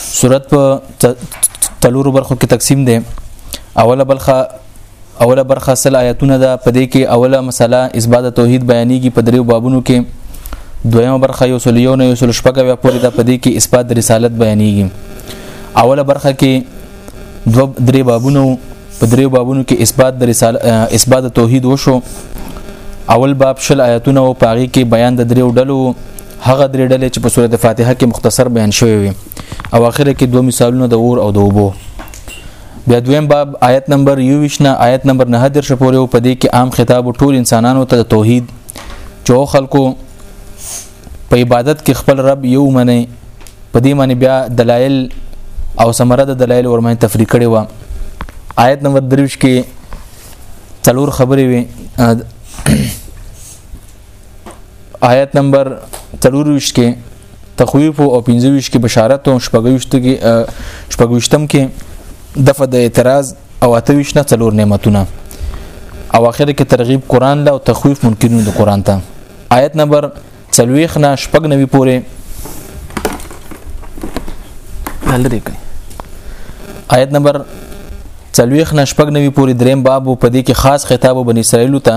صورت په تلورو برخو کې تقسیم دی اوله برخه اوله برخه سل آیاتونه ده په دې کې اوله مسله اثبات توحید بیانېږي په دریو بابونو کې دویمه برخه یو سل یو نه یو سل شپږه پورې ده په دې کې اثبات رسالت بیانېږي اوله برخه کې دو درې بابونه په درې بابونو کې اثبات د رساله اثبات توحید وشو اول باب شل آیاتونه او پاغي کې بیان د درې ډلو هغه درې ډلې چې په سورته فاتحه کې مختصر بیان شوی وي او اخر کې دوه مثالونه د اور او د اوبو بیا دویم باب آیت نمبر 29 نه آیت نمبر 9 در شپورې په دې کې عام خطاب ټول انسانانو ته د توحید جو خلکو په عبادت کې خپل رب یو منی په دې معنی بیا دلایل او ثمره د دلایل ورمن تفریق کړي و آیت نمبر 23 کې څلور خبرې وي آیت نمبر 23 کې تخویف او 25 کې بشارت او شپږوشت کې شپږوشتم کې دفع د اعتراض او اتویش نه څلور نعمتونه او اخر کې ترغیب قران له او تخویف منکرین د قران ته آیت نمبر 40 نه شپږ نوي پورې لری کوي آیت نمبر 40 نه شپږ نوي پورې دریم باب په دې کې خاص خطاب بنی اسرائیل ته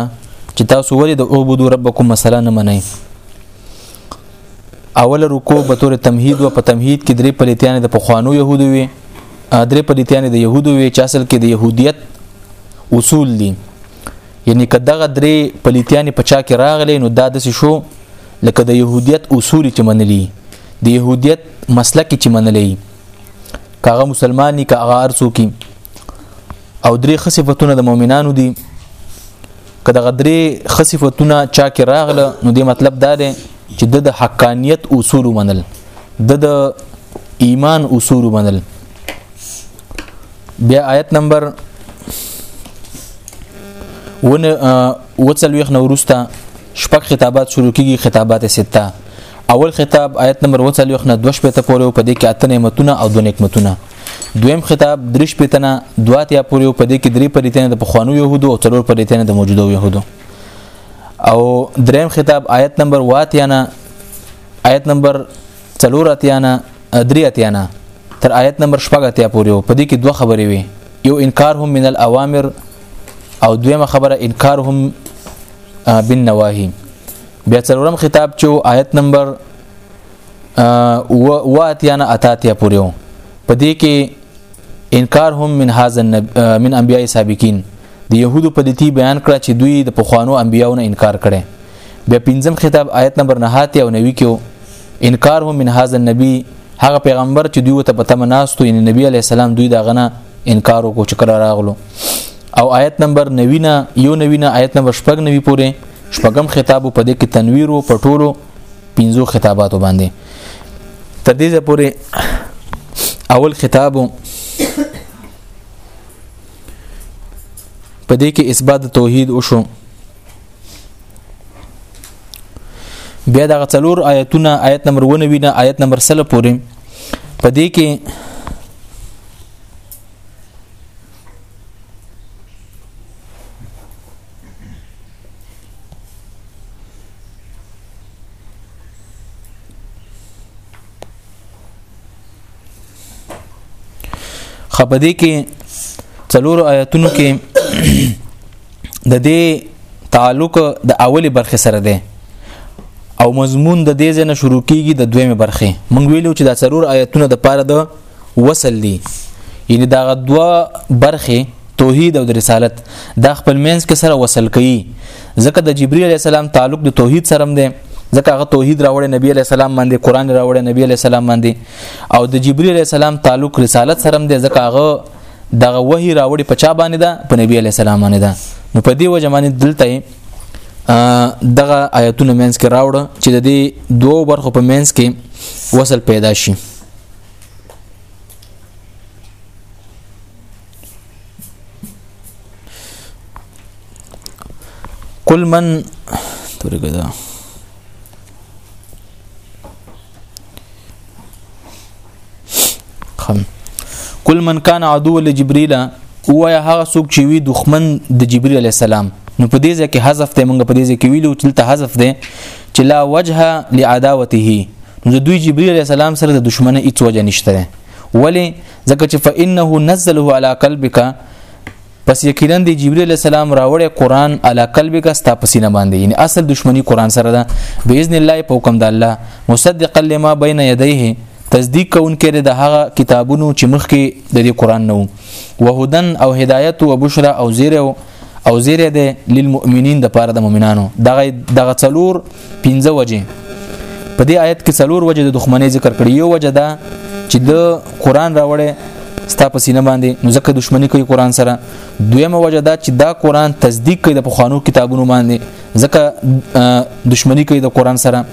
چې تاسو ولې د اوبدو ربکم مثلا نه منئ اوله رکو به تور تمهید و په تمهید کې درې پلیتیان د پخوانو يهودو وي درې پلیتیان د يهودو وي چې اصل کې د يهودیت اصول دي یعنی که دغه درې پلیتیانې په چا کې راغلي نو دا داسې شو لکه د يهودیت اصول چې منلي د يهودیت مسلک چې منلي کاغه مسلمانې کاغه ارسو کې او درې خصيفتونه د مؤمنانو دي که دغه درې خصيفتونه چا کې راغله نو د مطلب دا دی چې د حقانیت اصول منل د ایمان اصول منل بیا آیت نمبر ون وڅلويخ نو ورسته شپږ خطابات شروع کیږي خطابات سته اول خطاب آیت نمبر وڅلويخ نه دوش پته پورې په دې کې اته نعمتونه او دو نعمتونه دویم خطاب درش پتنه دواتیا پورې په دې کې درې پریتنه د پخوانو يهودو او څلور پریتنه د موجودو يهودو او دریم خطاب آیت نمبر واتیا نه آیت نمبر څلور اتیا نه درې اتیا نه تر آیت نمبر شپږ اتیا پورې په دې کې دوه خبرې وي یو انکار هم من الاوامر او دویمه خبره انکار هم بالنواهی بیا څلورم خطاب چې آیت نمبر و اتیا نه اتاتیا پورې په دې کې انکار هم من هاذ من انبیاء سابقین د يهودو په دتی بیان کړه چې دوی د پخوانو انبیانو انکار کړي بیا پنځم خطاب آیت نمبر 9 او 9 کې انکارهم من هاذا النبي هغه پیغمبر چې دوی ته پته مناستو یعنی نبی علی السلام دوی دا غنه انکار وکړو چې کله راغلو او آیت نمبر 90 نه یو 90 نه آیت نمبر 9 90 پورې شپږم خطاب په دې کې تنویر او پټولو پنځو خطاباتو باندې تر دې پورې اول خطاب په دې کې اثبات توحید وشو بیا دغه څلور آیتونه آیت نمبر 19 نه آیت نمبر 30 پورې په دې کې خپدې کې څلور آیتونو کې د دې تعلق د اولی برخه سره ده او مضمون د دې ځنه شروع کیږي د دویمه برخه مونږ ویلو چې دا ضرور آیتونه د پاره د وصل دي یعنی دا دوا برخه توحید او رسالت دا خپل مینس کې سره وصل کړي ځکه د جبرئیل علی السلام تعلق د توحید سره هم دی ځکه هغه توحید راوړی نبی علی السلام باندې قران راوړی نبی علی السلام باندې او د جبرئیل علی السلام تعلق رسالت سره هم دی ځکه هغه دغه وحي راوړي په چا باندې ده په نبی علی السلام باندې ده نو په دې وجه باندې دلته دغه آیتونه مینس کې راوړ چې د دې دوو برخو په مینس کې وصل پیدا شي قل من ترګه ده خم کل من کان عدو لجبريل هو یا هغه څوک چې وی دښمن د جبريل عليه السلام نو په دې ځکه حذف ته مونږ په دې ځکه ویلو چې ته حذف ده چې لا وجه لعداوته نو دوی جبريل عليه السلام سره د دښمنه هیڅ وجه نشته ولی ځکه چې فانه نزله على قلبك پس یقینا دی جبرئیل علیہ السلام راوړی قران علا قلبک استا پسینه باندې یعنی اصل دشمنی قران سره ده باذن الله په حکم د الله مصدقا لما بین یدیه تصدیق کوونکې د هغه کتابونو چې مخکې د دې قران نو وهدن او هدایت او بشرا او زیره او زیره ده للمؤمنین د پاره د مؤمنانو دغه دغه څلور پنځه وجه په دې آیت کې څلور وجه د دښمنۍ ذکر کړي یو وجه دا چې د قران راوړې ستا په سینه باندې نو ځکه دښمنی کوي قران سره دویمه وجه دا چې دا قران تصدیق کوي د پخوانو کتابونو باندې ځکه دښمنی کوي د قران سره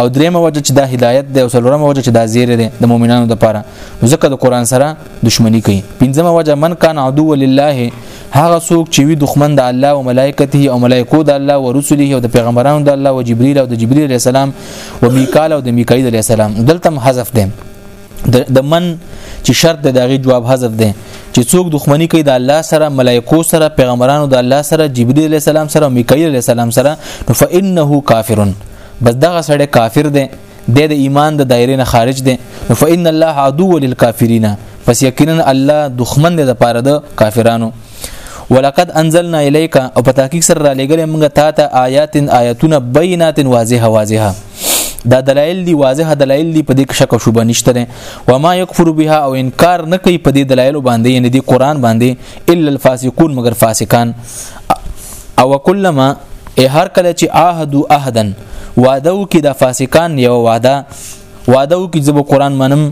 او دریمه وجه چې دا هدایت دی او څلورمه وجه چې دا زیره دی د مؤمنانو لپاره ځکه د قران سره دشمنی کوي پنځمه وجه من کان عدو لله هغه څوک چې وی دښمن د الله او ملائکته او ملائکو د الله او رسله او د پیغمبرانو د الله او جبرئیل او د جبرئیل علی السلام او میکال او د میکائیل علی السلام دلته حذف ده د من چې شرط د دغه جواب حذف ده چې څوک دښمنی کوي د الله سره ملائکو سره پیغمبرانو د الله سره جبرئیل علی السلام سره او میکائیل علی السلام سره فانه کافرون بس دغه سړی کافر دی د د ایمان د دایره نه خارج دی نو فإن الله عدو للكافرین پس یقینا الله دښمن دی د پاره د کافرانو ولقد انزلنا الیک او په تحقیق سره را لګل موږ تا ته آیات آیاتونه بینات واضحه واضحه دا دلایل دی واضح دلایل دی په دې کې شک او شوبه نشته نه و ما یکفر بها او انکار نه کوي په دې دلایل باندې یعنی دی قران باندې الا الفاسقون مگر فاسقان او کلمه ای هر کله چې عهد او عهدن وعده او کې د فاسقان یو وعده وعده او کې زب قران منم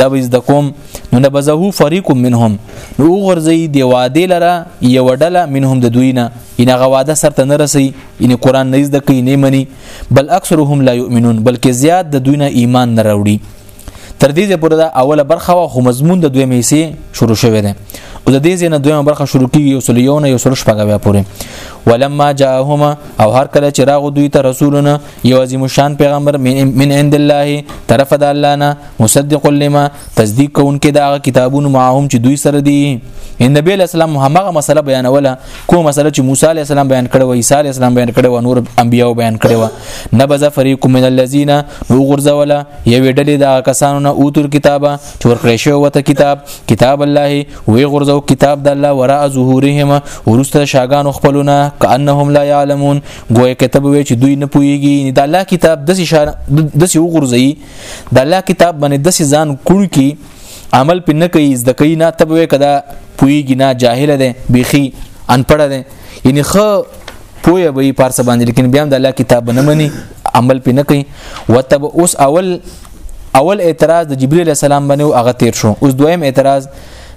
دا به زده کوم نو نبذه فريق منهم نو غرزي دی واده لره یو ډله منهم د دوی نه ان غواده سرته نه رسي ان قران نه زده کوي نه مني بل اکثرهم لا يؤمنون بلکې زیات د دوی نه ایمان نه راوړي تر دې پورې دا اوله برخه وا خو مضمون د دوی میسي شروع شوی دی او د دې ځینې دویمه برخه شروع کیږي یو سل یو نه یو سل شپږ بیا پورې ولما جاءهما او هر کله چې راغو دوی ته رسولنا یو عظیم شان پیغمبر من, من عند الله طرف د الله نه مصدق لما تصدیق کوونکې دا کتابونه معهم چې دوی سره دي نبی اسلام همغه مسله بیانوله کوم مسله چې موسی علی السلام بیان کړو عیسی علی السلام بیان کړو نور انبیاو بیان کړو نبذ فریق من الذین نو غرزولا یوې ډلې دا کسانو نه اوتل کتابه چې ورکړې شو وته کتاب کتاب الله وی غرزو کتاب د الله وراء ظهورهم ورسته شاګانو خپلونه کانهم لا یعلمون ګویا کتاب وی چې دوی نه پويږي د الله کتاب د سې د سې وغرزي د الله کتاب باندې د سې ځان کړو کې عمل پې نه کوي زده کوي نه تب وې کدا پویږي نه جاهل دی بیخي انپړه دی یعنی خو پوهه به یې پارسه باندې لیکن بیا هم د الله کتاب نه مني عمل پې نه کوي وتب اوس اول اول اعتراض د جبرئیل السلام باندې او هغه تیر شو اوس دویم اعتراض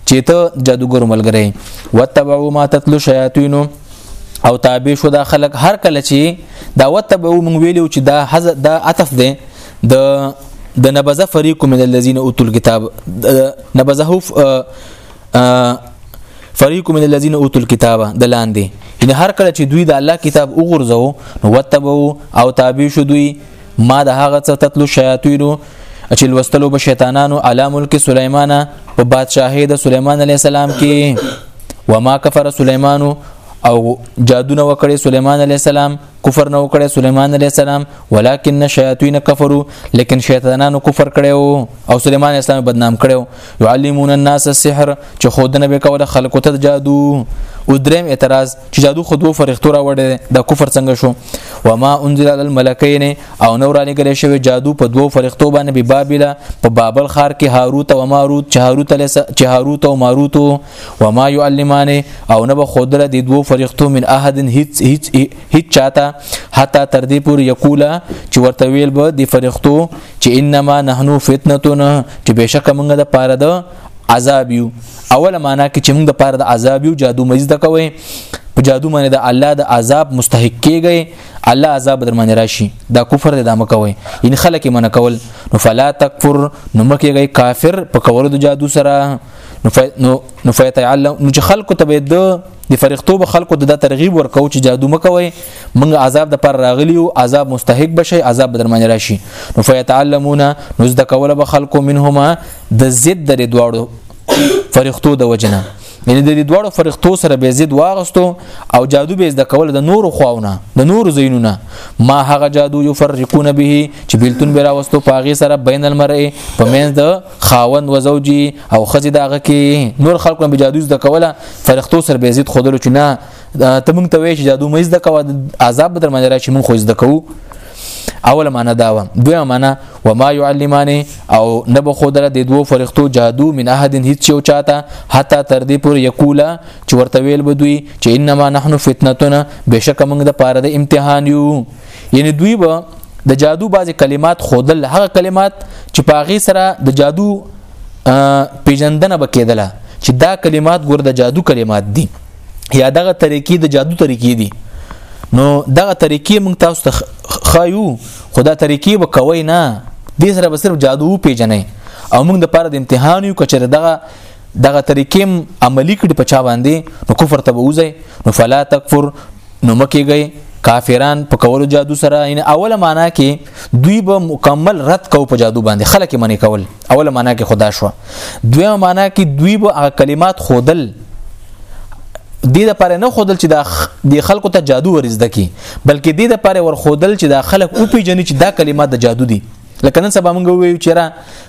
چې ته جادوګر ملګری وتبعوا ما تتلو شیاطین او تابع شو دا خلک هر کله چې دا وتبعوا مونږ ویلو چې دا حذف دا عطف دی د د نبذ فريق من الذين اوتوا الكتاب نبذه فريق من الذين اوتوا الكتاب د لاندې ان هر کله چې دوی د الله کتاب وګرځو نو وتبو او تابع شو دوی ما د هغه څه تتلو شیاطینو چې لوستلو به شیطانانو علی ملک سليمان په بادشاهي د سليمان عليه السلام کې وما کفر سليمان او جادو نه وکړي سليمان عليه السلام کفر نه وکړي سليمان عليه السلام ولكن الشياطين كفروا لیکن شیطانانو کفر کړو او سليمان عليه السلام بدنام کړو يعلمون الناس السحر چې خودنه به کوله خلکو ته جادو او دریم اعتراض چې جادو خود وو فرښتو را وړي د کفر څنګه شو و ما انزل على الملكين او نور علی ګل شوی جادو په دوو فرښتو باندې په بابل په بابل خار کې هاروت او ماروت چې هاروت چې هاروت او ماروت وما يعلمانه او نه بخودره د دوو فرښتو من احد هیڅ هیڅ هیڅ چاته حتی تر دې پورې یقولا چې ورته ویل به د فرښتو چې انما نحنو فتنتون چې بشک موږ د پاره د عذاب یو اوله معنا کې چې موږ د پاره د عذاب یو جادو مزد کوي په جادو باندې د الله د عذاب مستحق کیږي الله عذاب در باندې راشي دا کفر د دامه کوي ان خلک من کول نو فلا تکفر نو مکیږي کافر په کولو د جادو سره نو نو فیتعلم نو چې خلکو ته به د فرښتو به خلکو ته د ترغیب ورکو چې جادو مکوي موږ عذاب د پر راغلی او عذاب مستحق بشي عذاب بدر باندې راشي نو فیتعلمون نو زده کوله به خلکو منهما د زد د دواړو فرښتو د وجنه یعنی د دې دواړو فرښتو سره به زید واغستو او جادو به زده کول د نور خواونه د نور زینونه ما هغه جادو یفرقون به چې بلتون به راوستو پاغي سره بین المرئ په منځ د خاون و زوجي او خزي داغه کې نور خلکو به جادو زده کوله فرښتو سره به زید خودلو چې نه ته مونږ ته وایې چې جادو مې زده کوه عذاب در باندې راشي مونږ خو زده کوو اول معنا دا و دویم معنا و ما يعلمانه او نه به خود د دوو فرښتو جادو من احد هیڅ یو چاته حتی تر دې پورې یقولا چې ورته ویل بدوي چې انما نحنو فتنتنا بشک موږ د پاره د امتحان یو یعنی دوی به د جادو بعضی کلمات خودل هغه کلمات چې په هغه سره د جادو پیژندنه بکیدله چې دا کلمات ګور د جادو کلمات دي یا دغه طریقې د جادو طریقې دي نو دغه طریقې موږ تاسو ته خایو خدا طریقې وکوي نه دې سره به صرف جادو پیژنې او موږ د پاره د امتحان یو کچره دغه دغه طریقې عملی کړي په چا باندې نو کفر ته ووځي نو فلا تکفر نو مکیږي کافران په کولو جادو سره ان اوله معنا کې دوی به مکمل رد کو په جادو باندې خلک منی کول اوله معنا کې خدا شو دویمه معنا کې دوی به کلمات خودل د دې لپاره نه خودل چې دا د خلکو ته جادو ورزده کی بلکې د دې لپاره ور خودل چې دا خلک او پیجنې چې دا کلمات د جادو دي لکه نن سبا موږ ویو چې را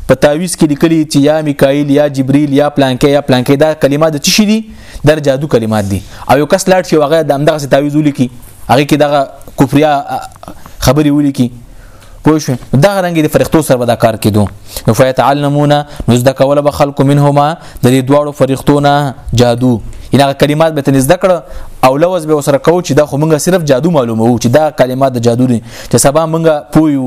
په تعویز کې لیکلي چې یا میکائیل یا جبرئیل یا پلانکې یا پلانکې دا کلمات د چی دي د جادو کلمات دي او یو کس لاړ شي هغه د همدغه تعویز ولیکي هغه کې دغه کفریا خبري ولیکي پوه شو دا رنګ د فرښتو سره دا کار کیدو نو فیتعلمون نو زده کول به خلق منهما د دې دواړو فرښتو نه جادو ان هغه کلمات به تنځ دکړه او لوز به وسره کو چې دا خو موږ صرف جادو معلومو چې دا کلمات د جادو دي چې سبا موږ پویو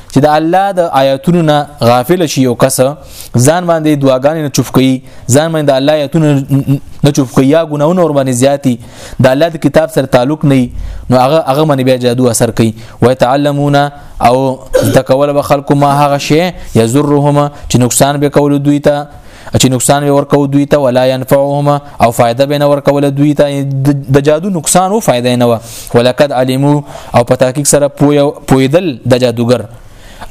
چې د الله د آیاتونو نه غافل شي یو کس ځان باندې دعاګانې نه چوف کوي ځان باندې د الله آیاتونو نه چوف کوي یا ګناونه ور باندې زیاتی د الله د کتاب سره تعلق نه نو هغه هغه باندې بیا جادو اثر کوي و تعلمون او تکول به خلق ما هغه شی یزرهما چې نقصان به کول دوی ته چې نقصان به ورکو دوی ته ولا ينفعهما او فائدہ به نه ورکول دوی ته د جادو نقصان او فائدہ نه و ولقد علمو او په تحقیق سره پویدل د جادوګر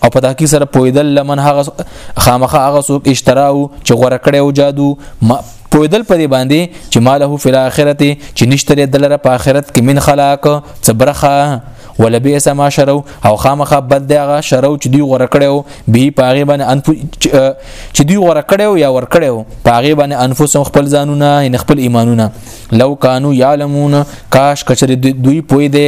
او په تحقیق سره پویدل لمن هغه خامخه هغه څوک اشتراو چې غوړه کړي او جادو پویدل په دې باندې چې ماله فی الاخرت چې نشته دلره په اخرت کې من خلاق صبرخه ولبئس ما شرو او خامخه بد دغه شرو چې دی غوړه کړو به پاغه باندې انف چې دوی ور کړو یا ور کړو پاغه باندې انفسهم خپل ځانونه ان خپل ایمانونه لو کانو یعلمون کاش کچری دوی پوی دی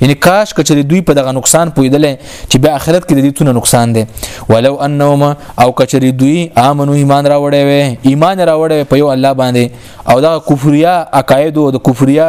یعنی کاش کچری دوی په دغه نقصان پویدل چې به آخرت کې د دې تونه نقصان دی ولو انهم او کچری دوی امنو ایمان راوړې وي ایمان راوړې په یو الله باندې او دا کفریا عقاید او د کفریا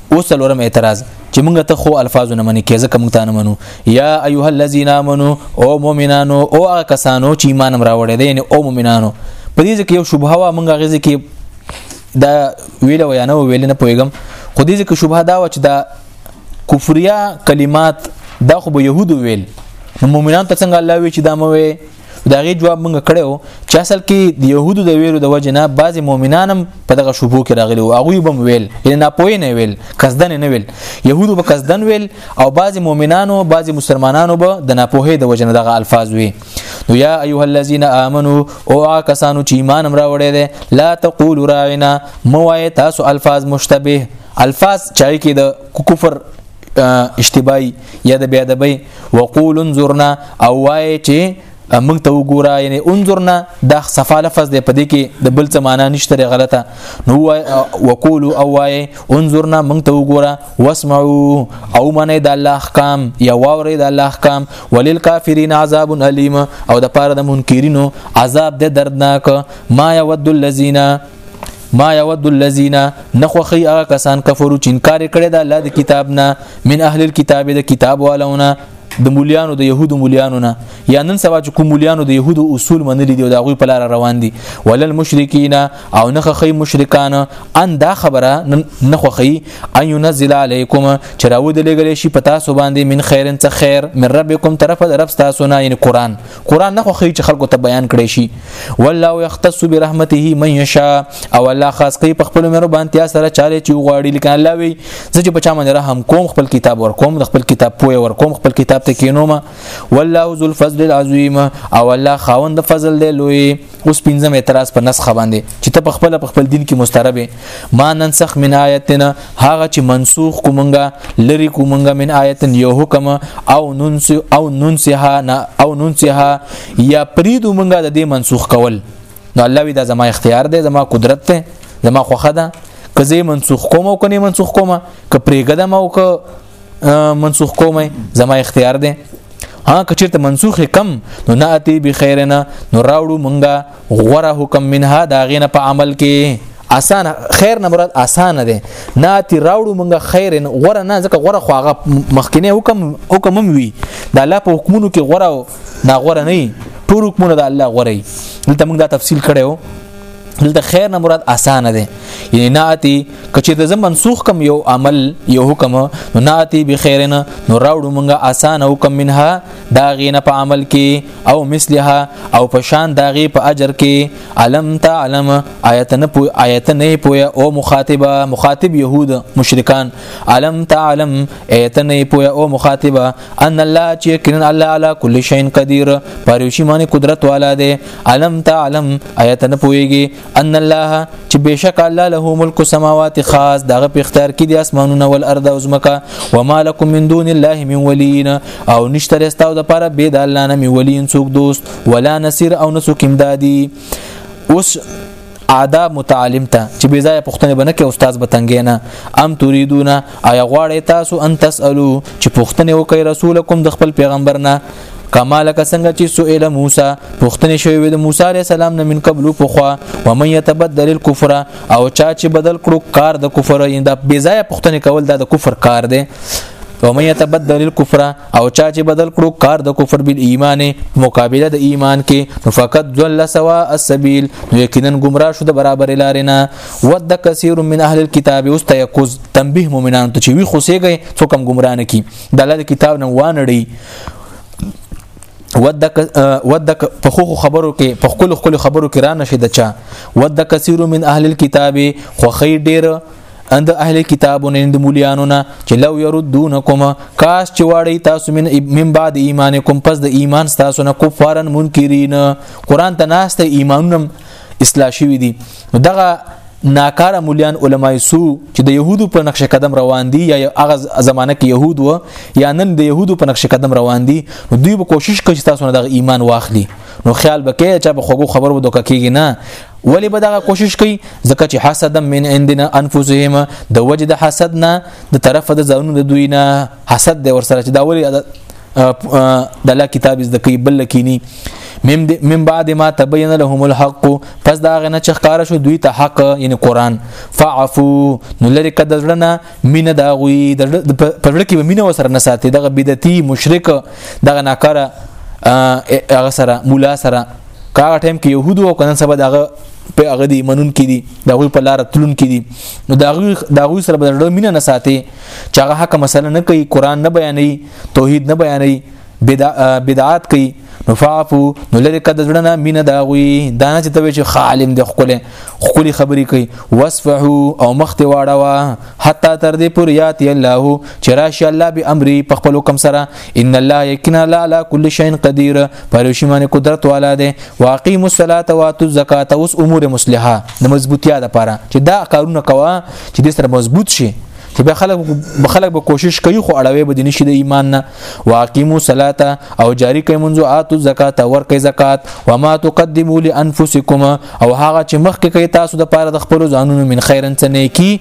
اوس څلورم اعتراض چې موږ ته خو الفاظ نه منې کېزه کوم ته نه منو یا ایها الذین آمنو او مؤمنانو او هغه کسانو چې ایمان راوړی دي یعنی او مؤمنانو په دې کې یو شوبه وا موږ غزه کې دا ویل و یا نه ویل نه پويګم خو دې کې شوبه دا و چې دا کفریا کلمات دا خو به يهودو ویل نو مؤمنان ته څنګه الله وی چې دا مو دا غي جواب مونږ کړو چې اصل کې د يهودو د ویرو د وجنه بعض مؤمنانم په دغه شوبو کې راغلي او هغه بم ویل یعنی ناپوهی نه ویل قصدن نه ویل يهودو په قصدن ویل او بعض مؤمنانو بعض مسلمانانو به د ناپوهی د وجنه دغه الفاظ وی نو یا ایها الذین آمنو او کسانو چې ایمان امر وړي دي لا تقولوا راعنا موایت تاسو الفاظ مشتبه الفاظ چای کې د کفر اشتباهي یا د بیا دبی وقول انظرنا او وای چې موږ ته وګوره یعنی انظرنا دا صفه لفظ دی په دې کې د بل څه معنا نشته لري غلطه نو وای وقول او وای انظرنا موږ ته وګوره واسمعوا او منه د الله احکام یا واوري د الله احکام وللکافرین عذاب الیم او د پاره د منکرینو عذاب د دردناک ما یود الذین ما یود الذین نخوخی هغه کسان کفرو چې انکار کړي دا الله د کتاب نه من اهل الكتاب د کتاب والونه د مولیانو د يهودو مولیانو نه یا نن سبا چې کوم مولیانو د يهودو اصول منلي دي او دا غوي په لار روان دي ولل مشرکین او نه خخی مشرکان ان دا خبره نه خوخی ان ينزل علیکم چې راو د لګل شي پتا سو باندې من خیرن څه خیر من ربکم طرف د رب تاسو نه یعنی قران قران نه خوخی چې خلکو ته بیان کړي شي والله یختص برحمته من یشاء او الله خاص کوي په خپل مهربان بانتیا سره چاله چې غواړي لکه الله وی زه چې په چا باندې رحم کوم خپل کتاب ور کوم خپل کتاب پوي ور کوم خپل کتاب ته کینوم والله ذو الفضل العظیم او الله خاوند فضل دی لوی اوس پنځم اعتراض په نسخه باندې چې ته په خپل په خپل دین کې مستربه ما ننسخ من آیتنا هغه چې منسوخ کومنګا لری کومنګا من آیتن یو حکم او ننس او ننسها او ننسها یا پریدو منګا د دې منسوخ کول نو الله وی دا زما اختیار دی زما قدرت دی زما خوخه ده که زه منسوخ کوم او کني منسوخ کوم که پرېګدم او که منسوخ کوم زما اختیار دی ها کچرته منسوخ کم نو ناتی بخیرنا نو راوړو مونږه غره حکم منها دا غینه په عمل کې اسان خیر نه مراد اسان ده ناتی راوړو مونږه خیر غره نه ځکه غره خو هغه مخکنه حکم حکم وی دا لا په حکمونو کې غره نه غره نه ټول حکمونه د الله غره دلته موږ دا تفصیل کړو دلته خیر نه مراد اسانه ده یعنی ناتی کچې د زم منسوخ کم یو عمل یو حکم نو ناتی به خیر نه نو راوړو مونږه اسانه حکم منها دا غینه په عمل کې او مثلها او په شان دا غی په اجر کې علم تعلم آیت نه پو آیت نه پویا او مخاطبه مخاطب يهود مشرکان علم تعلم آیت نه پویا او مخاطبه ان الله چې یقینا الله علی کل شی قدیر پر یو شی باندې قدرت والا دی علم تعلم آیت نه پويږي ان الله چې بشک الله له ملک السماوات خاص دغه په اختیار کې دي اسمانونه او الارض او زمکا وما لكم من دون الله من ولین او نشته رستاو د پاره به د الله نه می ولین څوک دوست ولا نصير او نسوک امدادي اوس آداب متعلم ته چې بې ځای پښتنه بنه کې استاد بتنګې نه ام تريدونه آیا غواړې تاسو ان تسالو چې پښتنه وکي رسولکم د خپل پیغمبر نه کما لک څنګه چې سئل موسی پښتنه شوی وي د موسی عليه السلام نه من قبل پخوا و من يتبدل الكفر او چا چې بدل کړو کار د کفر یند بې ځای پښتنه کول دا د کفر کار دی و من يتبدل الكفر او چا چې بدل کړو کار د کفر بل ایمان مقابله د ایمان کې فقط ذل سوا السبیل یقینا گمراه شو د برابر لارې نه ود کثیر من اهل الكتاب اوس تیقظ تنبیه مؤمنان ته چې وی خوسېږي څوک هم گمراه نه کی د الله کتاب نه وانړي ودک ودک په خو خبرو کې په خپل خپل خبرو کې را نشي دچا ود کثیر من اهل الكتاب خو خیر ډیر اند اهل کتابو نه د مولیانو نه چې لو يردونکم کاش چې واړی تاسو من من بعد ایمانکم پس د ایمان تاسو نه کفارن منکرین قران ته ناشته ایمانونم اصلاح شوی دي دغه ناکاره مولیان علماي سو چې د يهودو په نقش قدم روان دي یا هغه زمانہ کې يهود و یا نن د يهودو په نقش قدم روان دي دوی به کوشش کوي چې تاسو نه د ایمان واخلي نو خیال بکې چې په خوګو خبرو دوک کېږي نه ولی به دغه کوشش کوي ځکه چې حسد من عندنا انفسهم د وجد حسد نه د طرف د ځانونو د دوی نه حسد د ورسره چې دا ولی د الله کتاب زده کوي بل کینی من بعد ما تبين لهم الحق پس دا غنه چې ښکار شو دوی ته حق یعنی قران فعفو نو لری کده ځړنه مینه دا غوي د پرړ کې مینه وسره نه ساتي دغه بدعتي مشرک دغه ناکاره هغه سره مولا سره کاغه ټیم کې يهودو او کنن سبا دغه په هغه دی منون کې دي دا غوي په لار تلون کې دي نو دا غوي دا غوي سره بدل مینه نه ساتي چې هغه حق مسله نه کوي قران نه بیانې توحید نه بیانې بدعات کوي نو فعفو نو لری کده زړه نه مینه دا غوي دا نه چې ته چې خالم د خپل خپل خبرې کوي واسفحو او مخ ته واړه حتا تر دې پوریات الله چې راشي الله به امر په خپل حکم سره ان الله یقینا لا لا کل شین قدیر پروشی باندې قدرت والا دی واقیم الصلاه و اتو الزکات اوس امور مصلحه د مضبوطیا لپاره چې دا کارونه کوا چې د سره مضبوط شي چې به خلک به خلک به کوشش کوي خو اړوي به نشي د ایمان نه واقیمو صلات او جاری کوي منځو اتو زکات ور کوي زکات و ما تقدمو لانفسکم او هغه چې مخکې کوي تاسو د پاره د خپل ځانونو من خیرن څه نه کی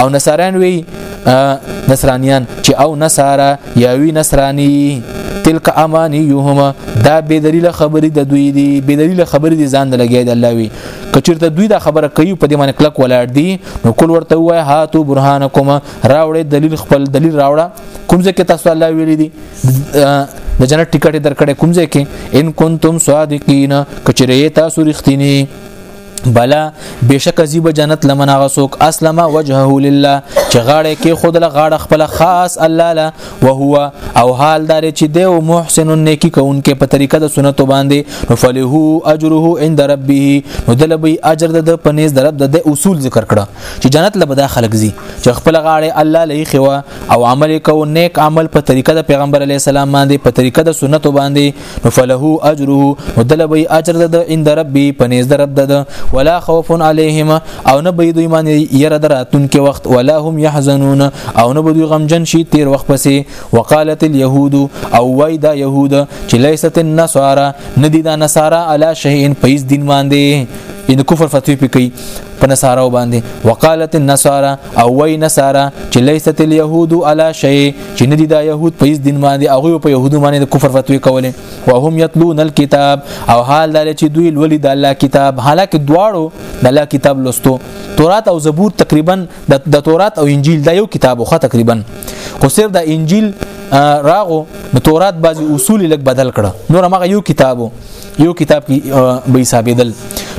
او نصاران وی نصرانیان چې او نصارا یاوی نصرانی تلک امانیهما دا به دلیل خبرې د دوی دی به دلیل خبرې دي ځان لګی د الله وی کچیرته دوی دا خبره کوي په دې باندې کلک ولاړ دي نو کول ورته وای هاتو برهانکم راوړې دلیل خپل دلیل راوړه کوم ځکه تاسو الله ویلي دي د جنت ټیکټ درکړې کوم ځکه ان کنتم صادقین کچریه تاسو رښتینی بلا بشک زیب جنت لمن غسوک اسلم وجهه لله چې غاړه کې خود له غاړه خپل خاص الله له او هو او حال دار چې دی او محسن نیکی کوونکې په طریقه د سنتو باندې نو فله اجره عند ربه نو دلبي اجر د پنيز درب د اصول ذکر کړه چې جنت له بدا خلق زی چې خپل غاړه الله لې خوا او عمل کو نیک عمل په طریقه د پیغمبر علی السلام باندې په طریقه د سنتو باندې نو فله اجره نو دله به اجر د عند ربي پنيز د رب د ولا خوف عليهم او نه به دوی باندې يره دراتون کې وخت ولا هم يحزنون او نه به دوی غمجن شي تیر وخت پسې وقالت اليهود او وای دا يهود چې ليست النصارى ندي دا نصارى على شيء پيس دین باندې ان کفر فتوی پی کوي په نصارو باندې وقالت النصارى او وای نصارى چې ليست اليهود على شيء چې نه دي دا يهود په هیڅ دین باندې هغه په يهودو باندې د کفر فتوی کوله او هم یتلون الكتاب او حال دا چې دوی لولي د الله کتاب حالکه دواړو د الله کتاب لوستو تورات او زبور تقریبا د تورات او انجیل دا یو کتاب خو تقریبا خو صرف د انجیل راغو د تورات بعضي اصول لګ بدل کړه نور هغه یو کتابو یو کتاب کې به حسابېدل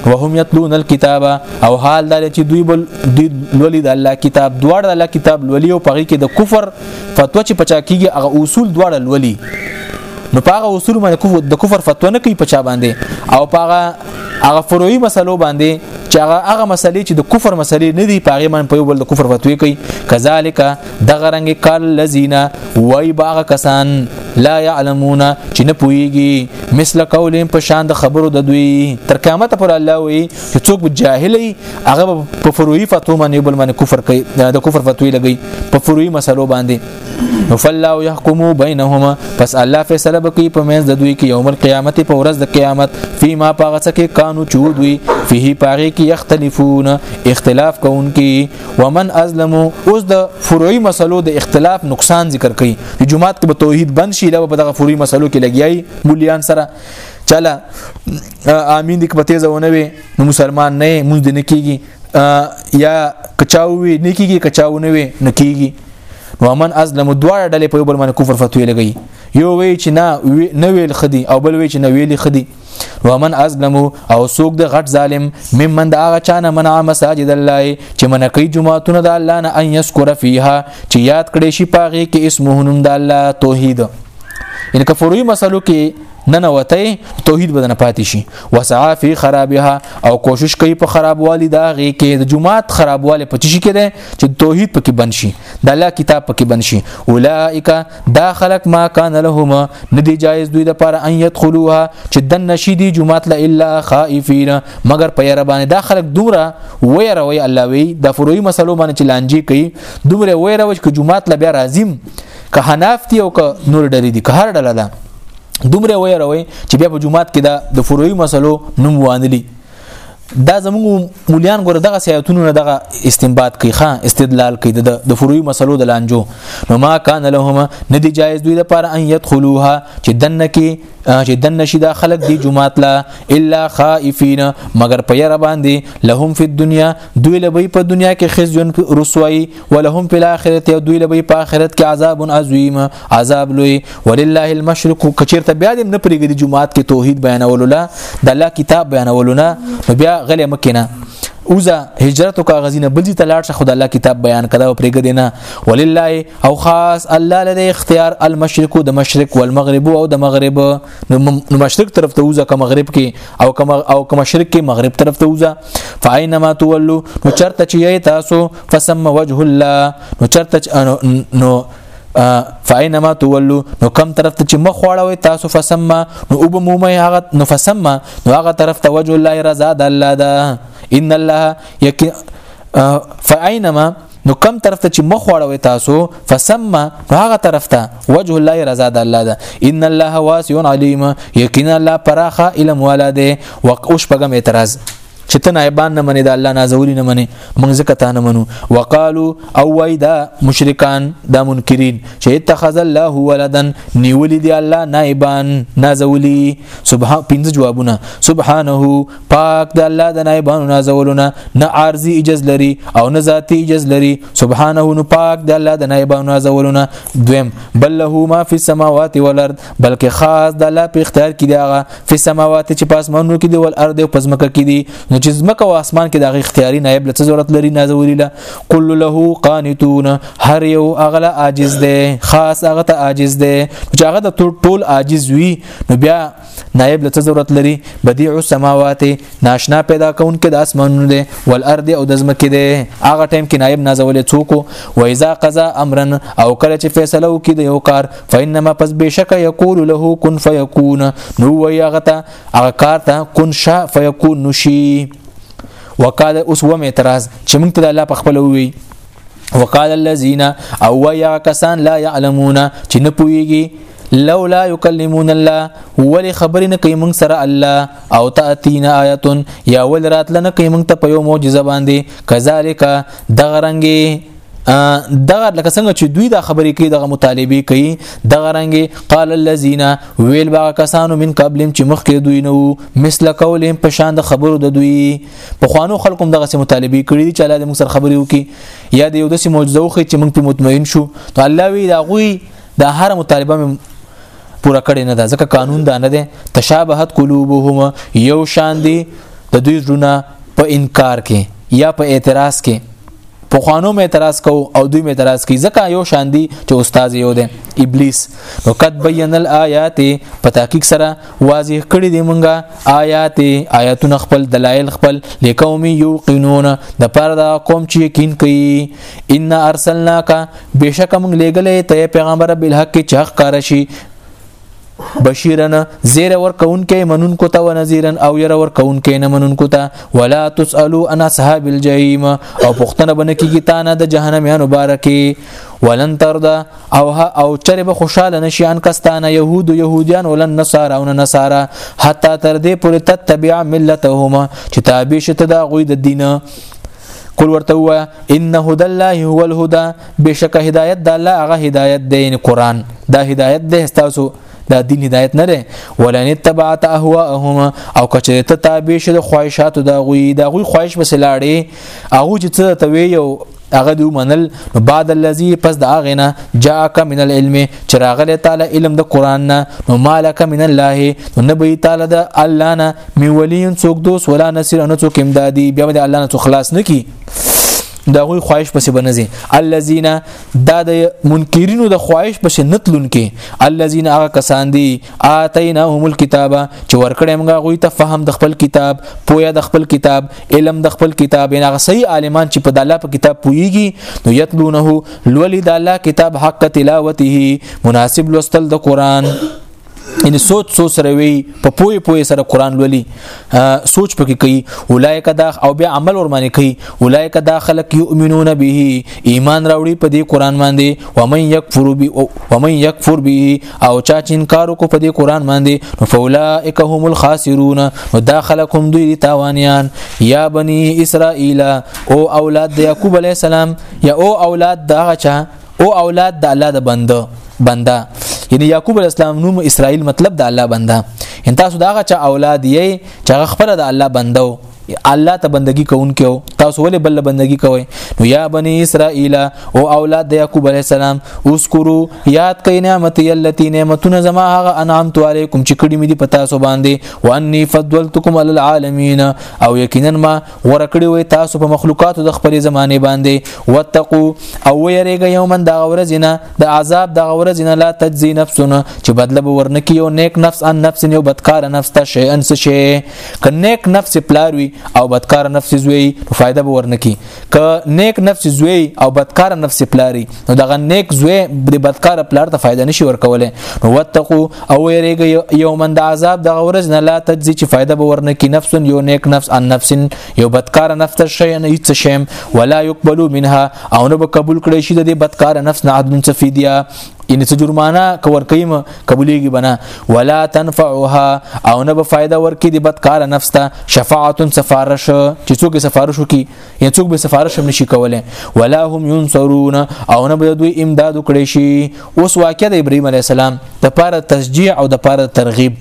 وهم یتلون الكتاب او حال دا چې دوی بل دوی لولي د الله کتاب دواړه د الله کتاب لولي او پغې کې د کفر فتوا چې پچا کیږي هغه اصول دواړه لولي نو پاغه اصول باندې د کفر فتوا نه کوي پچا باندې او پاغه هغه فروعي مسلو باندې چې هغه هغه مسلې چې د کفر مسلې نه دي پاغه من په یو بل د کفر فتوی کوي کذالک دغه رنګ کال لذین وای باغ کسان لا يعلمون چې نه پويږي مثل قولهم په شان د خبرو د دوی تر قیامت پر الله وي چې څوک جاهلې هغه په فروعي فتوا باندې بل باندې کفر کوي د کفر فتوی لګي په فروعي مسلو باندې نو فالله يحكم بينهما پس الله فیصله وکي په منځ د دوی کې یوم القیامت په ورځ د قیامت فيما پاغه څه کې قانون چود وي فيه پاره کې يختلفون اختلاف کوونکي ومن ازلم اوس د فروعي مسلو د اختلاف نقصان ذکر کړي د جماعت کې به توحید بند شي لو په دغه فروعي مسلو کې لګیای مليان سره چلا امین دې په تیزه ونه وي نو مسلمان نه مونږ دې نه کیږي یا کچاوي نه کیږي کچاو نه وي نه کیږي نو من ازلم دواړه ډلې په یو بل باندې کفر فتوی لګي یو وی چې نه نه ویل خدي او بل وی چې نه ویل خدي ومن ازلم او سوق د غټ ظالم ممن دا هغه چانه منع مساجد الله چې منکې جمعهتون د الله نه ان یذكر فیها چې یاد کړي شي پاغه کې اسمه نوم د الله توحید ان کفروی مسلو کې نه نوته توحید بدن پاتې شي وسعا فی خرابها او کوشش کوي په خرابوالي دا غي کې د جمعات خرابوالي په چی کې ده چې توحید پکې بن شي د الله کتاب پکې بن شي اولائک دا خلق ما کان لهم ندی جایز دوی د پاره ان يدخلوها چې د نشي دي جمعات لا الا خائفین مگر په یره باندې دا خلق دومره ويره وي الله وي د فروعي مسلو باندې چې لانجي کوي دومره ويره وي چې جمعات لا بیا راځم که حنافتی او که نور ډری دي که هر ډله ده دومره ويره وي چې بیا په جمعات کې دا د فروعي مسلو نوم وانلی دا زموږ مولیان ګره دغه سیاتونو نه دغه استنباط کوي ښا استدلال کوي د د فروعي مسلو د لانجو نو ما کان لهما ندی جایز دوی لپاره ان يدخلوها چې دنه کې چې دنه شي دا خلک دی جمعات لا الا خائفین مگر په ير باندې لهم فی الدنيا دوی لبی په دنیا کې خزيون رسوایی ولهم فی الاخرته او دوی لبی په اخرت کې عذاب عظیم عذاب لوی ولله المشرق کچیرته بیا دې نه پرېږدي جمعات کې توحید بیانولو لا د الله کتاب بیانولو نه بیا غلې مکینه اوزه هجرت او کاغذینه بل دي تلاړ شه خدای الله کتاب بیان کړه او پرېګ دینه ولله او خاص الله لدی اختیار المشرق د مشرق والمغرب او د مغرب نو مشرق طرف ته اوزه که مغرب کې او که او که مشرق کې مغرب طرف ته اوزه فاینما تولوا نو چرته چې تاسو فسم وجه الله نو چرته نو فاینما تولو نو کم طرف ته چې مخ واړوي تاسو فسما نو وب مومي هغه نو فسما نو هغه طرف ته وجه الله رضا د الله ده ان الله یقین فاینما نو کم طرف ته چې مخ واړوي تاسو فسمه هغه طرف ته وجه الله رضا د الله ده ان الله واسع علیم یقینا الله پراخه علم والا ده وقوش پغم اعتراض چې ته نایبان نه منې د الله نازولی نه منې موږ ځکه تا نه منو وقالو او وای دا مشرکان دا منکرین چې اتخذ الله ولدا نیولی دی الله نایبان نازولی سبحان پنځه جوابونه سبحانه پاک د الله د نایبانو نازولونه نه عارضی اجز لري او نه ذاتی اجز لري سبحانه نو پاک د الله د نایبانو نازولونه دویم بل له ما فی السماوات والارض بلکې خاص د الله په اختیار کې دی هغه فی السماوات چې په اسمانونو کې دی ول ارض او پزمکه کې دی نو چې زمکه او اسمان کې د اختیاري نایب لته ضرورت لري نازولی له کل له قانتون هر یو اغله عاجز دی خاص هغه ته عاجز دی چې هغه د ټول عاجز وي نو بیا نائب لته ضرورت لري بديع السماوات ناشنا پیدا کون کې د اسمانونو دي والارض او د زمکه دي هغه ټایم کې نائب نازولې څوک و اذا قضا امرا او کله چې فیصله وکړي د یو کار فینما پس بشک یقول له کن فیکون نو وی هغه ته هغه کار ته کن شا فیکون نشي وقاله اوس و مې اعتراض چې موږ ته الله په خپل وی وقال الذين او ويا کسان لا يعلمون چې نه پويږي لولا یکلمون الله ولی خبرې نه کوي موږ سره الله او تاتینا آیات یا ول راتل نه کوي موږ ته په یو معجزه باندې کذالک دغه رنګي دغه لکه څنګه چې دوی دا خبرې کوي دغه مطالبه کوي دغه رنګي قال الذين ویل باغ کسانو من قبل چې مخکې دوی نو مثله قولهم په شان د خبرو د دوی په خوانو خلکو دغه سي مطالبه کړي چې الله دې موږ سره خبرې وکي یا دې یو داسې معجزه وخی چې موږ په مطمئن شو ته الله وی دا غوي دا هر مطالبه مې پوره کړې نه ده ځکه قانون دا نه دی تشابهت قلوبهم یو شان دي د دوی زړونه په انکار کې یا په اعتراض کې په خوانو مې اعتراض کو او دوی مې اعتراض کوي ځکه یو شان دي چې استاد یو دی ابلیس نو قد بین الایات په تحقیق سره واضح کړی دی مونږه آیات آیاتونه خپل دلایل خپل لقوم یوقنون د پر دا قوم چې یقین کوي ان ارسلناک بشک موږ لېګلې ته پیغمبر بل حق کې چاخ کار شي بشیرن زیر ور کون کې منون کو ته ونذیرن او ير ور کون کې نه منون کو ته ولا تسالو ان اصحاب الجحیم او پختنه بن کیږي تا نه د جهنم یان مبارکي ولن تردا او ها او چر به خوشاله نشي ان کستانه يهود يهوديان ولن نصارا او نصارا حتا تر دې پورې تتبع ملتهما چې تابع شته دا غوي د دینه قل ورته وا ان هدى الله هو الهدى بشک هدایت د الله هغه هدایت دی ان قران دا هدایت دی تاسو دا دین هدایت نه دی ولن تبعت اهواهم او کچې ته تابع شې د خواهشاتو دا غوي دا غوي خواهش بس لاړې هغه چې ته ته یو هغه دی منل بعد الذي پس دا غنه جاءك من العلم چې راغلی تعالی علم د قران نه نو مالک من الله نو نبی تعالی د الله نه می ولی څوک دوست ولا نصير نو څوک امدادي بیا د الله نه خلاص نکی دا غوي خواهش پسې بنځي الذين دا د منکرینو د خواهش پسې نتلون کې الذين هغه کسان دي اتیناهم الكتاب چې ورکړې موږ غوي ته فهم د خپل کتاب پویا د خپل کتاب علم د خپل کتاب نه صحیح عالمان چې په داله په کتاب پويږي نو یتلونه لولي د الله کتاب حق تلاوته مناسب لوستل د قران ان سوچ سوچ سره وی په پوي پوي سره قران لولي سوچ پکې کوي اولایک دا او بیا عمل ور باندې کوي اولایک دا خلق یؤمنون به ایمان راوړي په دې قران باندې ومن یکفر به ومن یکفر به او چا چې انکار کو په دې قران باندې فاولائک هم الخاسرون نو دا خلق هم دوی تاوانیان یا بنی اسرائیل او اولاد د یعقوب علی السلام یا او اولاد د هغه چا او اولاد د الله د بنده بنده یعنی یعقوب علی السلام نوم اسرائیل مطلب د الله بنده ان تاسو دا هغه چا اولاد یې چې هغه خپل د الله بنده الله ته بندگی کوونکو تاسو ولې بل بندگی کوئ نو یا بنی اسرائیل او اولاد د یعقوب علی السلام اذکرو یاد کئ نعمت یلتی نعمتونه زما هغه انعامت علیکم چې کړي مې دي پتا سو باندې وانی فضلتکم علی العالمین او یقینا ما غوړه کړی وي تاسو په مخلوقاتو د خپل زمانه باندې وتقو او ويریږي یومن دا ورځ نه د عذاب د ورځ نه لا تجزي نفسونه چې بدله به ورنکي یو نیک نفس ان نفس یو بدکار نفس ته شي ان څه شي ک نیک نفس پلاروي او بدکار نفس زوی فائدہ به ورنکي ک نیک نفس زوی او بدکار نفس پلاري نو دغه نیک زوی د بدکار پلار ته فائدہ نشي ورکوله نو وتقو او یریږي یومن د عذاب دغه ورځ نه لا تجزي چې فائدہ به ورنه کی نفس یو نیک نفس ان نفس یو بدکار نفس ته شي نه هیڅ شیم ولا يقبل منها او نه به قبول کړي شي د بدکار نفس نه عدل څه فدیه یعنی څه جرمانه کور کیم قبولېږي بنا ولا تنفعها او نه به فائدہ ورکې د بدکار نفس ته شفاعت سفارش چې څوک سفارش وکي یا څوک به سفارش هم نشي کولای ولا هم ينصرون او نه به دوی امداد وکړي شي اوس واقع د ابراهيم عليه السلام د پاره تشجيع او د پاره ترغيب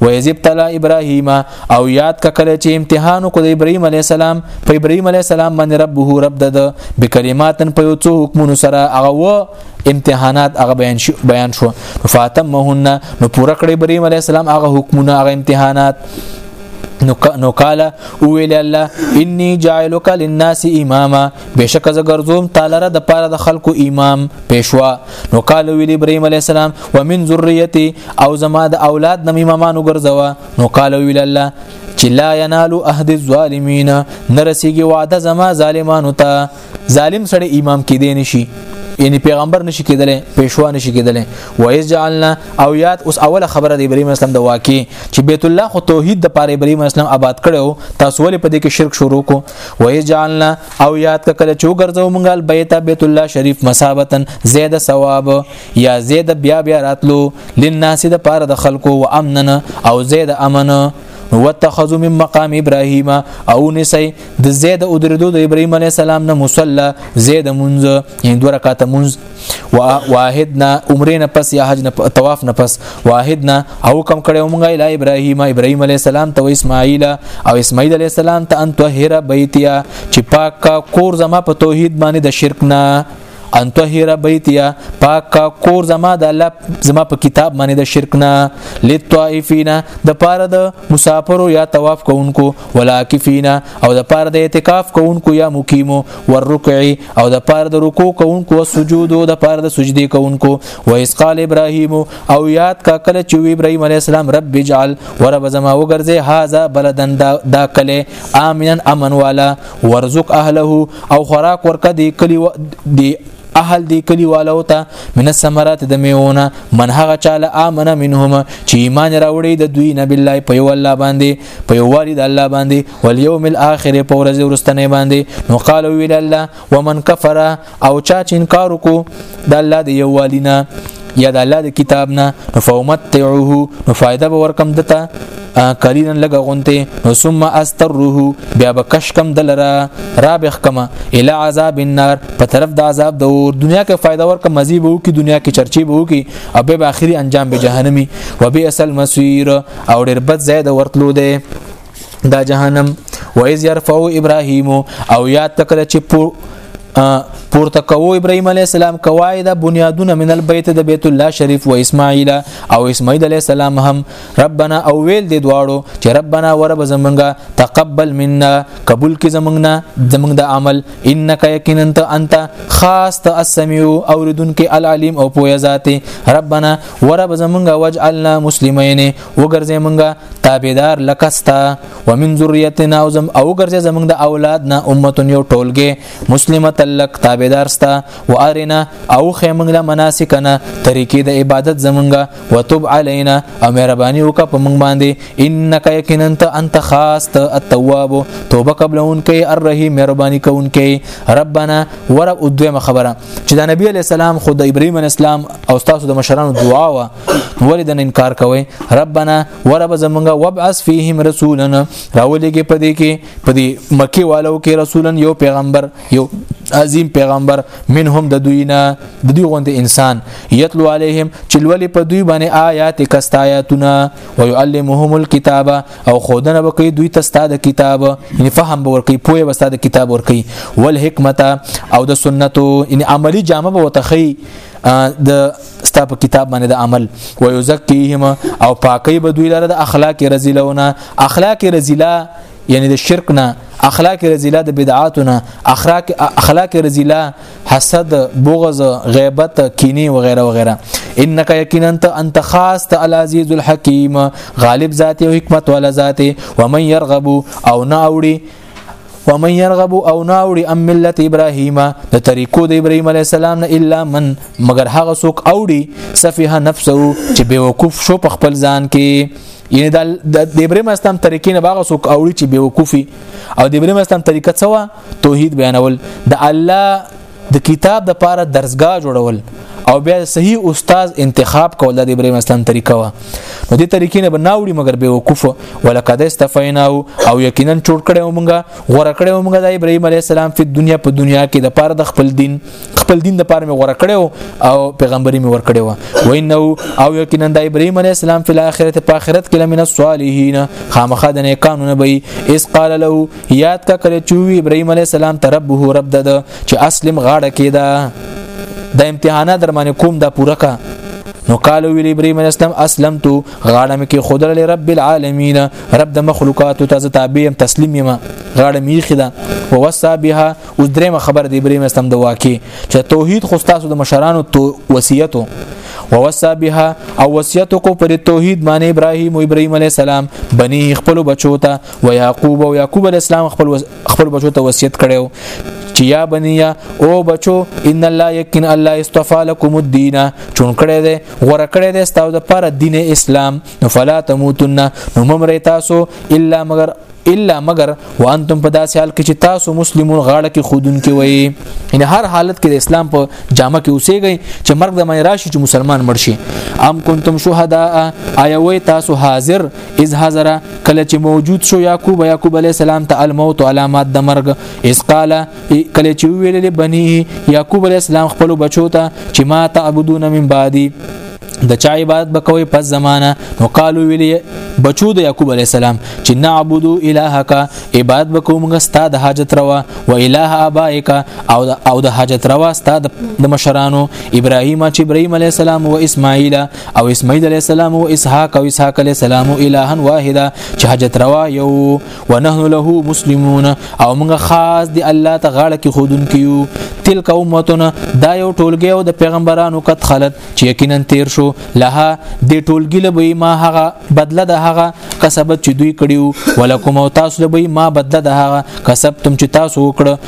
ويزب تلا ابراهيم او یاد ک کله چې امتحان کو د ابراهيم عليه السلام په ابراهيم عليه السلام باندې ربه رب د بکلماتن په یو څو حکمونو سره هغه امتحانات هغه بیان شو بیان شو فاطمهن نو پوره کړی ابراهيم عليه السلام هغه حکمونه هغه امتحانات نو قال ویل الله انی جاعلک للناس اماما بشک ز ګرځوم تعالی را د پاره د خلکو امام پېشوا نو قال ویل ابراهیم علی السلام ومن ذریتی او زما د اولاد نم امامانو ګرځوا نو قال ویل الله چې لا ینالو عهد الظالمین نرسیږي وعده زما ظالمانو ته ظالم سره امام کېدې نشي یعنی پیغمبر نشي کېدلې پېښوا نشي کېدلې و اذ جعلنا او یاد اوس اوله خبره د ابراهیم اسلام د واقع چې بیت الله خو توحید د پاره ابراهیم اسلام آباد کړو تاسو ولې په دې کې شرک شروع کو و اذ جعلنا او یاد کله چې وګرځو مونږه بیت بیت الله شریف مسابتا زید ثواب یا زید بیا بیا راتلو لناس د پاره د خلکو و امننا او زید امن واتخذوا من مقام ابراهيم او نسي د زید او درېدو د ابراهيم عليه السلام نه مصلى زید منځ یعنی دوه رکعات منځ واحدنا عمرین پس یا حج نه طواف نه پس واحدنا او کم کړه موږ اله ابراهيم ابراهيم عليه السلام ته اسماعیل او اسماعیل عليه السلام ته ان طهره بیتیا چې پاک کور زما په توحید باندې د شرک نه ان طهره بیتیا پاک کا کور زما د الله زما په کتاب باندې د شرک نه لطائفینا د پاره د مسافرو یا طواف کوونکو ولاکفینا او د پاره د اعتکاف کوونکو یا مقیمو والرکع او د پاره د رکوع کوونکو او سجود او د پاره د سجدي کوونکو و اسقال ابراهیم او یاد کا کله چې ابراهیم علی السلام رب اجعل ورب زما وګرځي هاذا بلدن دا, دا کله امنن امن والا ورزق اهله او خوراک ورکه دی کلی و... دی اهل دی کلی والو ته من الثمرات د میونه من هغه چاله امن منهم چې ایمان راوړي د دوی نه بالله په یو الله باندې په یو والد الله باندې والیوم الاخر په ورځ ورستنه باندې نو قال ویل الله ومن کفر او چا چې انکار وکړو د الله د یوالینا یا د الله د کتاب نه فومتعوه نو فائدہ به ورکم دته قلیلا لګه غونته نو ثم استره بیا به کشکم دلرا رابخ کما الی عذاب النار په طرف د عذاب د اور دنیا کې فائدہ ورکم مزي به کی دنیا کې چرچی به کی او به اخري انجام به جهنمی وبئس المصير او ډیر بد زید ورتلو ده دا جهنم و اذ يرفع ابراهيم او یاد تکړه چې پورته کوو ابراهيم عليه السلام کوای د بنیادونه من البيت د بیت الله شریف و اسماعیل او اسماعیل عليه السلام هم ربنا او ویل دي دواړو چې ربنا ورب زمونږه تقبل منا قبول کی زمونږه زمونږ د عمل انک یقینا انت انت خاص ته السميع اوردن کې العليم او پوهه ذاتي ربنا ورب زمونږه وجعلنا مسلمين وګرځې مونږه تابعدار لکستا ومن ذریتنا او زم او ګرځې زمونږ د اولاد نه امته یو ټولګه مسلمه تلک تابعدار ستا وارنا او خیمنګ له مناسکنا طریقې د عبادت زمونږه وتب علینا او مهرباني وکه په مونږ باندې انک یقینا انت انت خاص ته التواب توبه قبلون کې الرحیم مهرباني کون کې ربنا ورب ادویمه خبره چې د نبی علی السلام خود ابراهیم علی السلام او تاسو د مشرانو دعا وا ولې د انکار کوي ربنا ورب زمونږه وبعث فيهم رسولا راولېږي په دې کې په دې مکی والو کې رسولا یو پیغمبر یو عظیم پیغمبر منهم د دوی نه د دوی غوند انسان یتلو علیهم چلولی په دوی باندې آیات کستایاتنا ويعلمهم الكتاب او خودنه وکي دوی ته ستاد کتاب یعنی فهم به ورکي پوهه به ستاد کتاب ورکي والحکمت او د سنتو یعنی عملی جامه به وتخی د ستا په کتاب باندې د عمل و یزکیهم او پاکي به دوی لره د اخلاق رزیلونه اخلاق رزیلا یعنی د شرک نه اخلاق رزیلا د بدعاتونه اخلاق اخلاق رزیلا حسد بغض غیبت کینه و غیره و غیره انک یقینا انت انت خاص ته العزیز الحکیم غالب ذات او حکمت ولا ذات و من يرغب او نه اوړي ومن يرغب او ناوړي ام ملت ابراهيم د طریقو د ابراهيم عليه السلام نه الا من مگر هغه څوک اوړي سفيه نفسه چې بیوقوف شو په خپل ځان کې یعنی د د ابراهيم اسلام طریقې نه باغ څوک اوړي چې بیوقوفي او د ابراهيم اسلام طریقه څه توحید بیانول د الله د کتاب د پاره درسګاه جوړول او بیا صحیح استاد انتخاب کول د ابراهیم اسلام طریقه وا نو دې طریقې نه بناوړي مګر به وقوف ولقد استفینا او یقینا چور کړو مونږه غوړه کړو مونږه د ابراهیم علی السلام په دنیا په دنیا کې د پاره د خپل دین خپل دین د پاره مې غوړه کړو او پیغمبري مې ور کړو وینه او یقینا د ابراهیم علی السلام په آخرت په آخرت کې لمن الصالحین خامخا د نیکانو نه به اس قال له یاد کا کله چې ابراهيم عليه السلام ته رب هو رب ده چې اسلم غاړه کېدا د امتحانات در باندې کوم دا پوره کا نو قالو ویل ابراهيم عليه السلام اسلمت غاړه مې کې خدای له رب العالمین رب د مخلوقات ته زتابې تسلیم یم غاړه مې خدا ووصى بها او درېم خبر د ابراهيم عليه السلام د واقع چې توحید خو تاسو د مشرانو تو وصیتو ووصى بها او وصیت کو پر توحید باندې ابراهيم او ابراهيم عليه السلام بني خپل بچو ته و یعقوب او یعقوب علی السلام خپل خپل بچو ته وصیت کړو چې یا بنیا او بچو ان الله یقین الله استفا لكم الدین چون کړه دې غره کړه دې ستاسو د پر دین اسلام نو فلا تموتن نو ممر تاسو الا مگر الا مگر وانتم په داسې حال کې چې تاسو مسلمون غاړه کې خودون کې وي ان هر حالت کې د اسلام په جامه کې اوسېږئ چې مرګ د مې راشي چې مسلمان مړ شي ام کنتم شهدا آیا وې تاسو حاضر اذ حضر کله چې موجود شو یعقوب یعقوب علی السلام ته الموت علامات د مرګ اس قال کله چې ویل له بنی یعقوب علی السلام خپل بچو ته چې ما تعبدون من بعدی د چا عبادت بکوي پس زمانہ نو قالو ویلی بچو د یعقوب علی السلام چې نعبد الهک عبادت بکوم غستا د حاجت روا و اله ابائک او د او د حاجت روا ستا د مشرانو ابراهیم چې ابراهیم علی السلام او اسماعیل او اسماعیل علی السلام او اسحاق او اسحاق علی السلام الها واحده چې حاجت روا یو ونحن له مسلمون او موږ خاص دی الله ته غاړه کې خودون کیو تلک امتنا دا یو ټولګي او د پیغمبرانو کت خلت چې یقینا تیر شو لها د ټولګي له به ما هغه بدله د هغه کسبت چې دوی کړیو ولکم او تاسو له به ما بدله د هغه کسبتم چې تاسو وکړه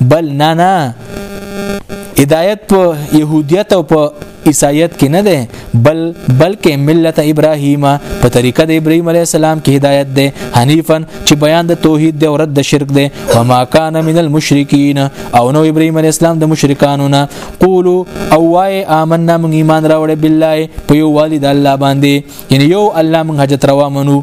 بل نه نه هدایت په يهودیت او په عیسایت کې نه ده بل بلکې ملت ابراهیم په طریقه د ابراهیم علی السلام کې هدایت ده حنیفا چې بیان د توحید دی او رد د شرک دی و ما کان من المشرکین او نو ابراهیم علی السلام د مشرکانو نه قولو او وای آمنا من ایمان راوړې بالله په یو والد الله باندې یعنی یو الله موږ حاجت روا منو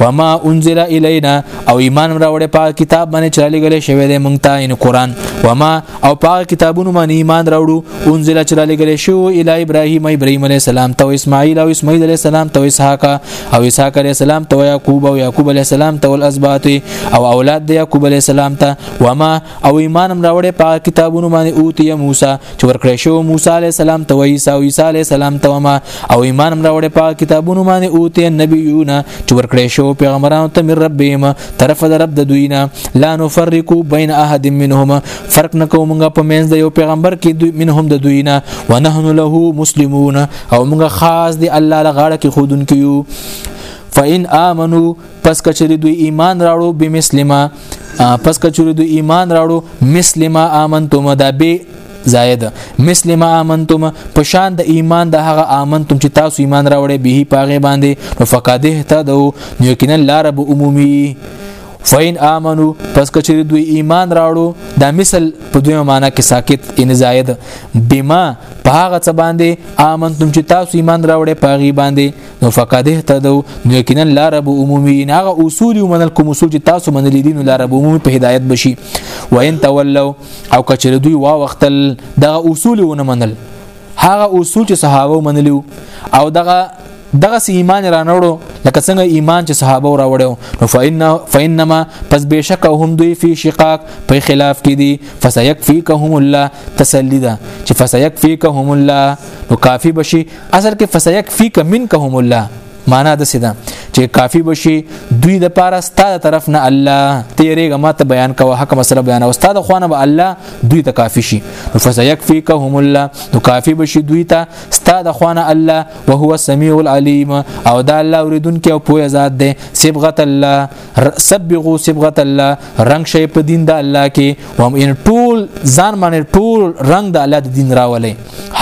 و ما انزل الینا او ایمان راوړې په کتاب باندې چې لګلې شوی دی موږ ته ان قران و ما او په کتابونو باندې ایمان راوړو انزل چې لګلې شو الی ابراهیم ابراهیم علی السلام ته اسماعیل او اسماعیل علی السلام ته اسحاق او اسحاق علی السلام ته یعقوب او یعقوب علی السلام ته الاسباط او اولاد د یعقوب علی السلام ته و ما او ایمان راوړې په کتابونو باندې اوتی موسی چې ورکړې شو موسی علی السلام ته عیسی او عیسی علی السلام ته ما او ایمان هم راوړې په کتابونو باندې او ته نبیون چې ورکړې شو پیغمبرانو ته مې ربهم طرف د رب د دوی نه لا نفرقو بین احد منهم فرق نکو مونږه په منځ د یو پیغمبر کې دوی منهم د دوی نه ونحن له مسلمون او مونږه خاص دی الله لغاړه کې خودن کیو فإن آمنو پس کچری دوی ایمان راړو بمسلمه پس کچری دوی ایمان راړو مسلمه آمنتم دا به زائد مثل ما امنتم پشان د ایمان د هغه امنتم چې تاسو ایمان راوړې به پاغه باندې نو فقد اهتدوا یقینا لار به عمومي فین امنو پس کچری دوی ایمان راړو دا مثل په دویمه معنا کې ساکت ان زائد بما په هغه څه باندې امنتم چې تاسو ایمان راوړې پاغي باندې نو فقد اهتدو نو یقینا لا رب عمومي هغه اصول ومنل کوم اصول چې تاسو منل دي نو لا رب عمومي په هدایت بشي وان تولوا او کچره دوی واوختل دغه اصول ونه منل هغه اصول چې صحابه منلیو او دغه دغه سي ایمان رانوړو لکه څنګه ایمان چې صحابه راوړو نو فإن فإنما پس بشک هم دوی فی شقاق په خلاف کې دي فسيكفيكهم الله تسلی ده چې فسيكفيكهم الله نو کافی بشي اصل کې فسيكفيك منكهم الله معنا د سیدا چې کافی بشي دوی د پاره ستاده طرف نه الله تیرېګه ماته بیان کوه حق مسله بیان او ستاده خوانه به الله دوی ته کافی شي فسيكفيكهم الله نو کافی بشي دوی ته ستاده خوانه الله او هو السميع العليم او دا الله اوریدونکي او پوهه ذات دی صبغه الله سبغو صبغت الله رنگ شي په دین د الله کې و ان ټول ځان باندې ټول رنگ د الله د دین راولې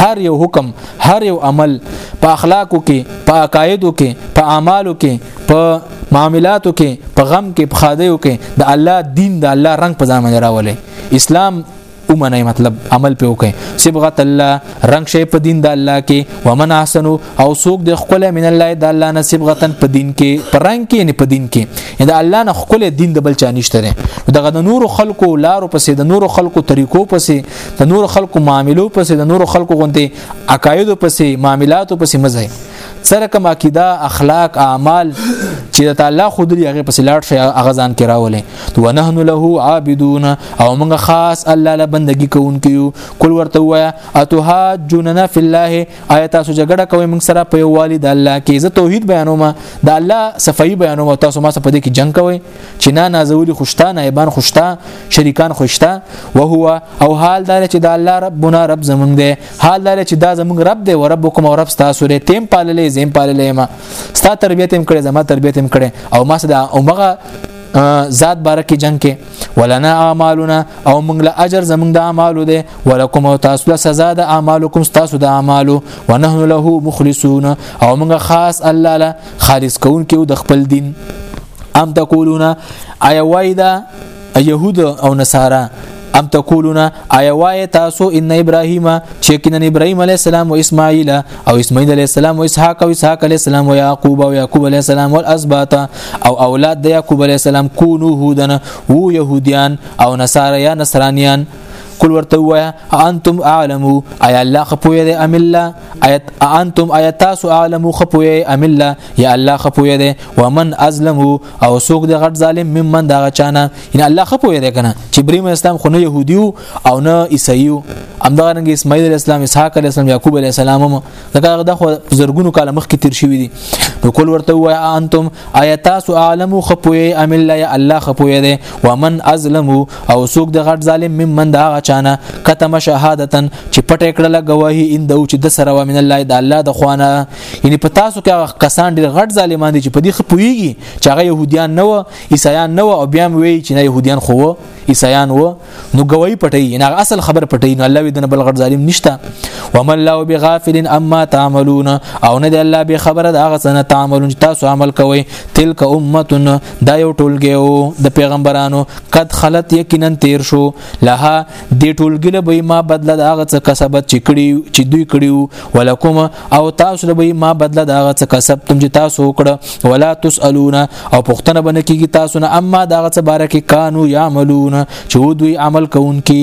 هر یو حکم هر یو عمل په اخلاقو کې په عقایدو کې په اعمالو کې په معاملاتو کې په غم کې په خادیو کې د الله دین د الله رنگ په ځان باندې راولې اسلام ومنئ مطلب عمل په وکئ صبغت الله رنگ شي په دین د الله کې ومن احسن او سوق د خپل من الله د الله نه صبغتن په دین کې پر رنگ کې نه په دین کې دا الله نه خپل دین د بل چا نشته ده دغه د نور خلقو لارو پسې د نور خلقو طریقو پسې د نور خلقو معاملو پسې د نور خلقو غونډې عقاید پسې معاملاتو پسې مزه سره کوم عقیده اخلاق اعمال چې د تعالی خود لري هغه پسې لاړ شي هغه ځان کې راولې و نحن له عابدون او موږ خاص الله له بندگی کوونکیو کول ورته وایا اتهاجوننا فی الله آیات سو جګړه کوي موږ سره په یووالي د الله کې زه توحید بیانوم د الله صفائی بیانوم تاسو ما سره په دې کې جنگ کوي چې نه نازولی خوشتا نایبان خوشتا شریکان خوشتا او هو او حال دا چې د الله ربنا رب زمونږ دی حال لري چې دا زمونږ رب دی او ربکم او رب تاسو لري تیم پاللې زم پاللې ما ستا تربیت هم کړې زما تربیت هم کړې او ما سره اومغه ذات بارکی جنگ کې ولنا اعمالنا او موږ له اجر زموږ د اعمالو ده ولکم او تاسو له سزا د اعمالکم تاسو د اعمالو ونحن له مخلصون او موږ خاص الله له خالص کون کې د خپل دین ام تقولون اي وایدا يهود او نصارا ام تقولون اي وای تاسو ان ابراهيم چې کینن ابراهيم عليه السلام او اسماعيل او اسماعيل عليه السلام او اسحاق او اسحاق عليه السلام او يعقوب او يعقوب عليه السلام والاسباط او اولاد د يعقوب عليه السلام كونوا هودن وو يهوديان او نصارا يا نصرانيان قل ورته وایا انتم اعلمو اي الله خپوی دی ام الله ايت انتم ايتاسو اعلمو خپوی ام الله يا الله خپوی دی ومن ازلمو او څوک د غټ ظالم ممن دا چانه ان الله خپو یې کنه چې ابراهيم اسلام خو نه يهودي او نه عيسایي همدغه رنګ اسماعیل علی السلام اسحاق علی السلام یعقوب علی السلام هم دغه د خو زرګونو کاله مخکې تیر شوی دي نو کول ورته وای انتم آیات تاسو عالم خپوی امل لا الله خپوی دي ومن ازلم او څوک د غټ ظالم ممن دا چانه کتم شهادتن چې پټ کړه گواهی اندو چې د سره ومن الله د الله د خوانه یعنی په تاسو کې هغه کسان ډېر غټ ظالمان دي چې په دې خپويږي چې هغه يهوديان نه و عیسایان نه و او بیا وی چې نه يهوديان خو و عیسایان و نو گواہی پټي نه اصل خبر پټي نو الله دې بل غټ ظالم نشته ومن الله بغافل اما تعملون او نه دې الله به خبره د هغه سنه تعملون چې تاسو عمل کوئ تلک امه دا یو ټولګه د پیغمبرانو قد خلت یقینا تیر شو لها دی ټولګی له به ما بدله د هغه څه کسبت چې کړی چې دوی کړیو ولکم او تاسو له به ما بدله د هغه څه کسب تم چې تاسو وکړه ولا تسالون او پښتنه بنه کیږي تاسو نه اما د هغه څه باره کې کانو یعملون چې دوی عمل کوونکي